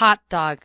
hot dog.